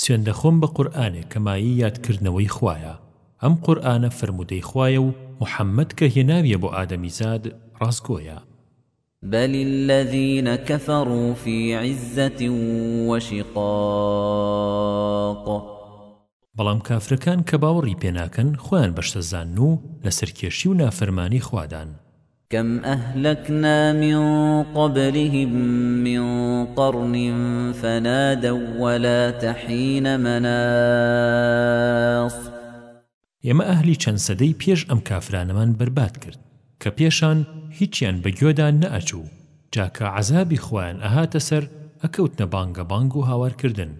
سوێن دەخۆم بە قورئانێک کە مایەی یادکردنەوەی خوایە، ئەم قورئانە فەرموودەی خوایە و محەممەد کە هێناویە بۆ ئادەمیزاد ڕاستگۆیە. بل الذین کفروا فی عزت و شقاق. بەڵام کافرەکان کە باوەڕی پێناکەن خۆیان بەشتەزان و لە سەرکێشی و نافەرمانی خوادان. کەم ئەهلەکنا من قەبلهم من قەڕن فەنادەو وەلا تەحین مەناس ئێمە ئەهلی چەند سەدەی پێش ئەم کافرانەمان بەرباد کرد کە پێشان هیچیان بە گوێدا نەئەچوو جا کە عەزابی خوایان ئەهاتە سەر ئەکەوتنە بانگە بانگ و هاوار کردن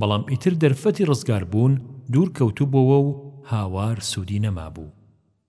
بەڵام ئیتر دەرفەتی ڕزگار بوون دوور کەوتبۆوە و هاوار سوودی نەمابوو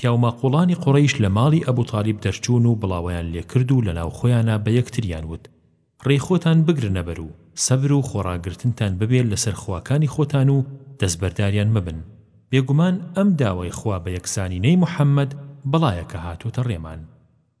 پیاوماقوڵانی قوڕەیش لە ماڵی ئەبو تالیب دەرچوون و بڵاوەیان لێ کرد و لەناو خۆیانا بە یەکتریان وت، ڕێی خۆتان بگرنە بەر و سەبر و خۆڕاگرتنتان ببێ لەسەر خواکانی خۆتان و دەسبەرداریان مەبن، بێگومان ئەم داوای خوا بە یەکسانینەی محەممەد بەڵایە کە هاتۆتە ڕێمان.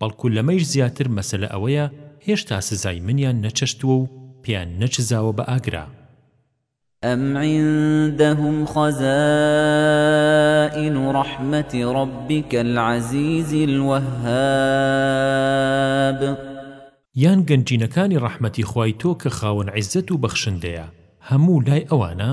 بەڵکو لەمەیش زیاتر مەسەلە ئەوەیە هێشتا سزای منیان نەچەشتووە و پێیان نەچزاوە بە ئاگرا. ئەم عیندەهم خەزائین ڕەحمەتی ڕەبیک العەزیزی الوەهاب. یان گەنجینەکانی ڕەحمەتی خوای تۆ کە خاوەن عیززەت و بەخشندەیە هەموو لای ئەوانە؟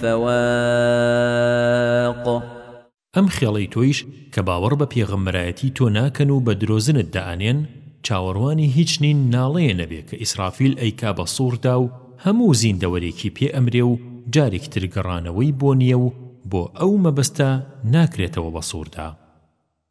فواق. ئەم خێڵەی تۆیش کە باوەڕ بە پێغەمبەرایەتی تۆ ناکەن و بە درۆزنت دائەنێن، چاوەڕوانی هیچ نین ناڵەیە نەبێ کە ئیسرافیل ئەیکا بە سوڕدا و هەموو زیندەوەرێکی پێ ئەمرێ و جارێکی تر گەڕانەوەی بۆ نییە و بۆ ئەو مەبەستە ناکرێتەوە بە سوڕدا.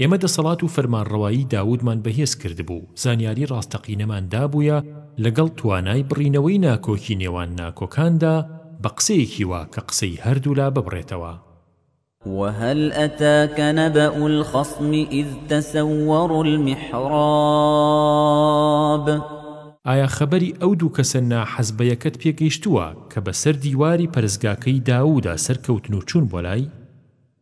ئێمە دەسەڵات و فەرمانڕەوایی داودمان بەهێز کردبوو، زانیاری ڕاستەقینەمان دابوویە لەگەڵ توانای بڕینەوەی ناکۆکی نێوان ناکۆکاندا بە قسەیەکی وا کە قسەی هەردوولا ببڕێتەوە. وهل أتاک نبأ الخصم إذ تسوروا المحراب. ئایا خەبەری ئەو دوو کەسە ناحەزبەیەکەت پێگەیشتووە کە بەسەر دیواری پەرستگاکەی داودا سەرکەوتن و چوون بۆلای؟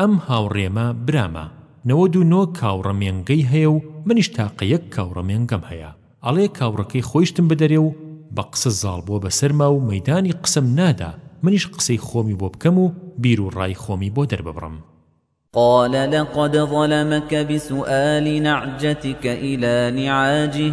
ئەم هاوڕێمە برامە نەوەد و نۆ کاوڕە مێنگەی هەیە و منیش تاقە یەک کاوڕە مێنگەم هەیە ئەڵێ کاوڕەکەی خۆیشتم بدەرێ و بە قسە زاڵ بووە بەسەرما و مەیدانی قسەم نادا منیش قسەی خۆمی بۆ بکەم و بیر و ڕای خۆمی بۆ دەرببڕم. قال لقد ظلمك بسؤال نعجتك الى نعاجه.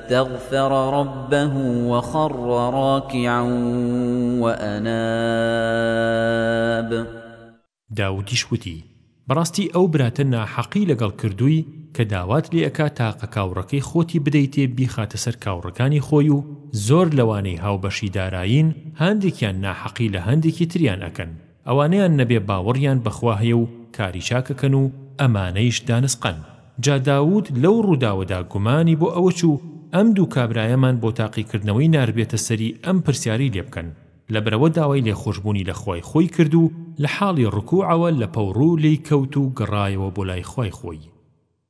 استغفر ربه وخر راکعا واناب داودیش وتی، بەڕاستی ئەو براتە ناحەقی لەگەڵ کردووی کە داوات لێ ئەکا تاقە کاوڕەکەی خۆتی بدەیتێ بیخاتە سەر کاوڕەکانی خۆی و زۆر لەوانەی هاوبەشی دارایین هاندێکیان ناحەقی لە هاندێکی تریان ئەکەن، ئەوانەیان نەبێ باوەڕیان بە خوا هەیە و کاری چاک ئەکەن و ئەمانەیش دانسقەن جا داود لەو ڕووداوەدا گومانی بۆ ئەوە چوو ئەم دوو کابرایەمان بۆ تاقیکردنەوەی ناردبێتە سەری ئەم پرسیارەی لێ بکەن لەبەرئەوە داوای لێخۆشبوونی لە خوای خۆی کرد و لە حاڵی ڕکوعەوە لەپەوڕوو لێی کەوت و گەڕایەوە بۆ لای خوای خۆی.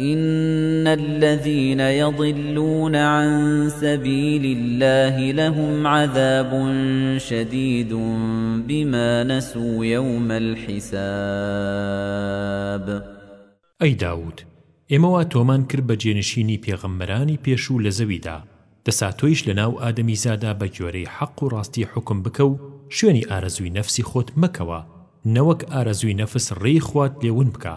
إن الذين يضلون عن سبيل الله لهم عذاب شديد بما نسوا يوم الحساب ئەی داود، ئێمە وا تۆمان کرد بە جێنشینی پێغەمبەرانی پێشوو لە زەویدا، دەسا تۆیش لەناو ئادەمیزادا بە گوێرەی حەق و ڕاستی حوکم بکە و شوێنی ئارەزووی نەفسی خۆت مەکەوە، نەوەک ئارەزووی نەفس ڕێی خوات لێ ون بکا.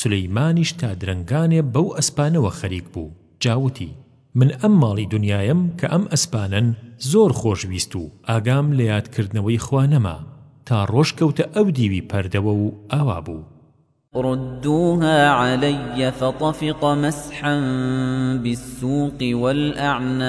سولەیمانیش تا درەنگانێ بەو ئەسپانەوە خەریک بوو، جا وتی، من ئەم ماڵی دنیایەم کە ئەم ئەسپانەن زۆر خۆش ویست و ئاگام لە یاد کردنەوەی خوا نەما، تا ڕۆژ کەوتە ئەو دیوی پەردەوە و ئاوا بوو. ردوها علی فطفق مسحا بالسوق والأعناق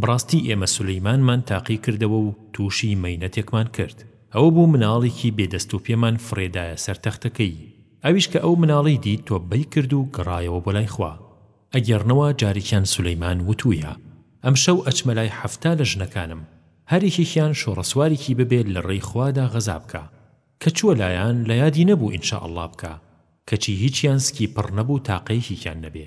بەڕاستی ئێمە سولەیمانمان تاقی کردەوە و تووشی مەینەتێکمان کرد، ئەوە بوو مناڵێکی بێ دەست و پێمان فڕێدایە سەر تەختەکەی، ئەویش کە ئەو مناڵەی دیت تۆببەی کرد و گەڕایەوە بۆ لای خوا. ئەگێڕنەوە جارێکیان سولەیمان وتوویە، ئەمشەو ئەچمە لای حەفتا لە ژنەکانم، هەر یەکێکیان شۆڕەسوارێکی ببێ لە ڕێی خوادا غەزا بکا. کە چووە لایان لە یادی نەبوو ان شاء اللە بکا، کەچی هیچیان سکی پڕ نەبوو تاقە یەکێکیان نەبێ.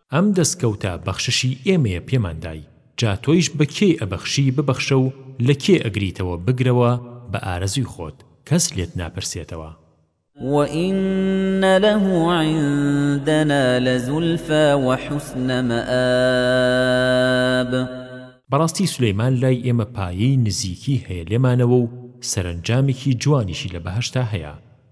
ئەم دەستکەوتە بەخششی ئێمەیە پێمان دای جا تۆیش بە کێی ئەبەخشی ببەخشە و لە کێ ئەگریتەوە بگرەوە بە ئارەزوی خۆت کەس لێت ناپرسێتەوە. وَإِنَّ لَهُ عِندَنَا لَزُلْفَى وَحُسْنَ مَآبٍ. بەڕاستی سولەیمان لای ئێمە پایەی نزیکی هەیە لێمانەوە و سەرەنجامێکی جوانیشی لە بەهەشتا هەیە.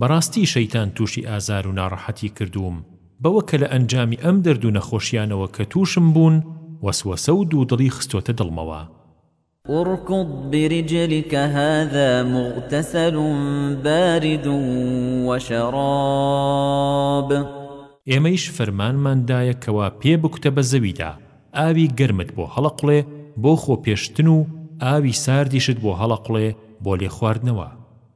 بەڕاستی شەیتان تووشی ئازار و ناڕەحەتی کردووم بەوە کە لە ئەنجامی ئەم دەرد و نەخۆشیانەوە کە تووشم بوون وەسوەسە و دوودڵی خستۆتە دڵمەوە. ارکض برجلک هذا مغتسل بارد و شراب. ئێمەیش فەرمانمان دایە کەوا پێ بکوتە بە زەویدا، ئاوی گەرمت بۆ هەڵەقڵێ بۆ خۆپێشتن و ئاوی ساردیشت بۆ هەڵەقڵێ بۆ لێخواردنەوە.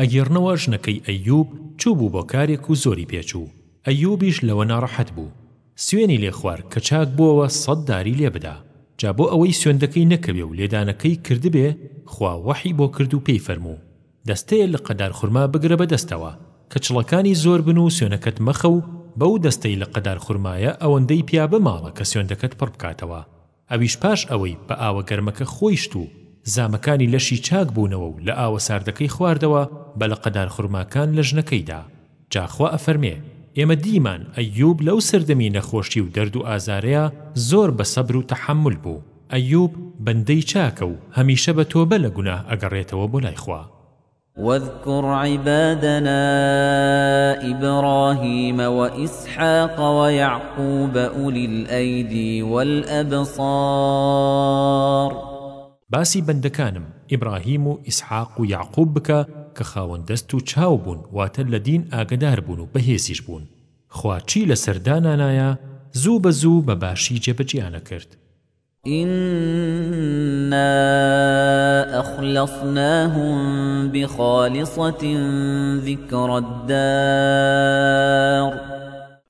ئەگێڕنەوە ژنەکەی ئەیوب چووبوو بۆ کارێک و زۆری پێچوو ئەیوبیش لەوە ناڕەحەت بوو سوێنی لێ خوار کە چاک بووەوە سەد داری لێ بدا جا بۆ ئەوەی سوێندەکەی نەکەوێ و لێدانەکەی کردبێ خوا وەحی بۆ کرد و پێی فەرموو دەستەیە لقەدار خورما بگرە بە دەستەوە کە چڵەکانی زۆر بن و سوێنەکەت مەخە و بەو دەستەی لقەدار خورمایە ئەوەندەی پیا بماڵە کە سوێندەکەت پڕ بکاتەوە ئەویش پاش ئەوەی بە ئاوە گەرمەکە خۆیشت و زامەکانی لەشی چاک بوونەوە و لە ئاوە ساردەکەی خواردەوە بە لقەدار خورماکان لە ژنەکەی دا جا خوا ئەفەرمێ ئێمە دیمان ئەیوب لەو سەردەمی نەخۆشی و دەرد و ئازارەیا زۆر بە سەبر و تەحەمول بوو ئەیوب بەندەی چاکە و هەمیشە بە تۆبە لە گوناه ئەگەڕێتەوە بۆ لای خوا. واذکر عبادنا ابراهیم و اسحاق و یعقوب اولی الایدی والابصار باسی بەندەکانم ابراهیم و اسحاق و یعقوب بکە کە خاوەن دەست و چاو بوون واتە لە دین ئاگەدار بوون و بەهێزیش بوون خوا چی لەسەر دانانایە زوو بە زوو بە باشی جێبەجێیانەکرد إنا أخلصناهم بخالصة ذكر الدار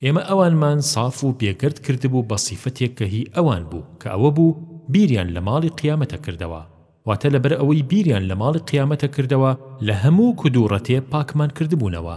ئێمە ئەوانمان ساف و بێگەرد کردبوو بە سیفەتێک کە هی ئەوان بوو کە ئەوە بوو بیریان لە ماڵی قیامەتە کردەوە واتە لەبەر ئەوەی بیریان لە ماڵی قیامەتە کردەوە لە هەموو کدوڕەتێ پاکمان کردبوونەوە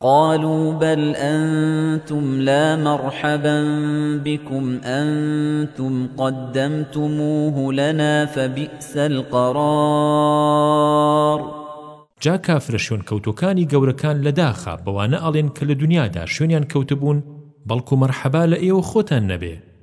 قالوا بل أنتم لا مرحبا بكم أنتم قدمتموه لنا فبئس القرار جا کافرە شوێن کەوتوەکانی گەورەکان لە داخە بەوانە ئەڵێن کە لە دنیادا شوێنیان کەوتبوون بەڵکو مەرحەبا لە ئێوە خۆتان نەبێ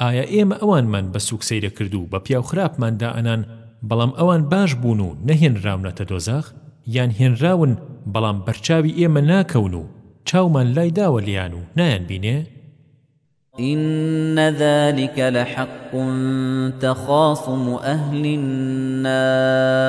ئایا ئێمە ئەوانمان بە سووک سەیرە کرد و بە پیاو خراپمان دائەنان بەڵام ئەوان باش بوون و نەهێنراونەتە دۆزەخ؟ یان هێنراون بەڵام بەرچاوی ئێمە ناکەون و چاومان لای داوە لێیان و نایانبینێ؟ إن ذلک لحق تخاصم اهل النار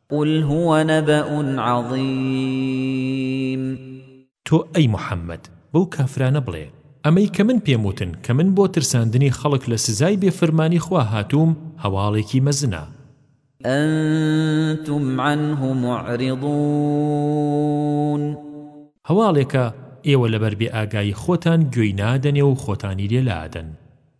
قل هو نبأ عظیم تۆ ئەی محەممەد بەو کافرانە بڵێ ئەمەی کە من پێم وتن کە من بۆ ترساندنی خەڵک لە سزای بێ فرمانی خوا هاتووم هەواڵێکی مەزنە ئەنتم عنه معرضون هەواڵێکە ئێوە لەبەر بێ ئاگایی خۆتان گوێی نادەنێ و خۆتانی لێ لادەن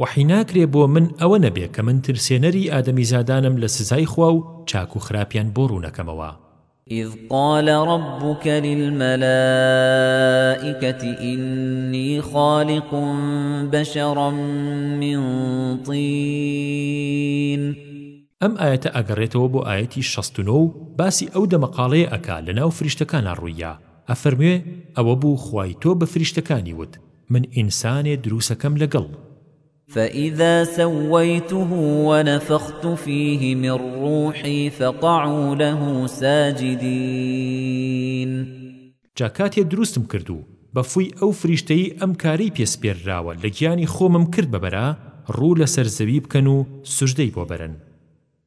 وەحی ناکرێ بۆ من ئەوە نەبێ کە من ترسێنەری ئادەمیزادانم لە سزای خوا و چاک و خراپیان بۆ ڕوونەکەمەوە. إذ قال ربك للملائكة إني خالق بشرا من طين ئەم ئایەتە ئەگەڕێتەوە بۆ ئایەتی شەست و نۆ و باسی ئەو دەمەقاڵێیە ئەکا لەناو فریشتەکانا ڕووییا ئەفەرموێ ئەوە بوو خوای تۆ بە فریشتەکانی وت من ئینسانێ دروسەکەم لە گڵ. فإذا سويته ونفخت فيه من روحي فقعوا له ساجدين جا کاتێ دروستم کرد و بە فوی ئەو فریشتەی ئەم کارەی پێ سپێرراوە لە گیانی خۆمم کرد بە بەرا ڕوو لە سەر زەوی بکەن و سوجدەی بۆ بەرن.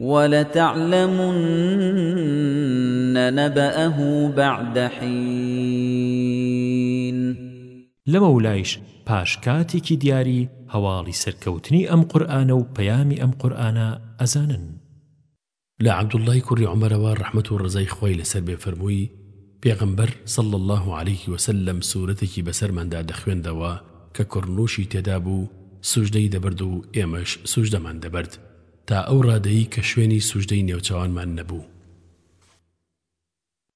وَلَتَعْلَمُنَّ نَبَأَهُ بَعْدَ حِینٍ. لەمەولایش پاش کاتێکی دیاری هەواڵی سەرکەوتنی ئەم قورئانە و پەیامی ئەم قورئانە ئەزانن. لە عبداللە ی کوڕی عومەرەوە ڕەحمەت و ڕەزای خوای لەسەر بێ فەرمووی، پێغەمبەر، صلی اللە علیە وسلم، سورەتێکی بەسەرماندا دەخوێندەوە کە کوڕنووشی تێدابوو سوژدەی دەبرد و ئێمەش سوژدەمان دەبرد، تا ئەو ڕادەی کە شوێنی سوژدەی نێوچەوانمان نەبوو.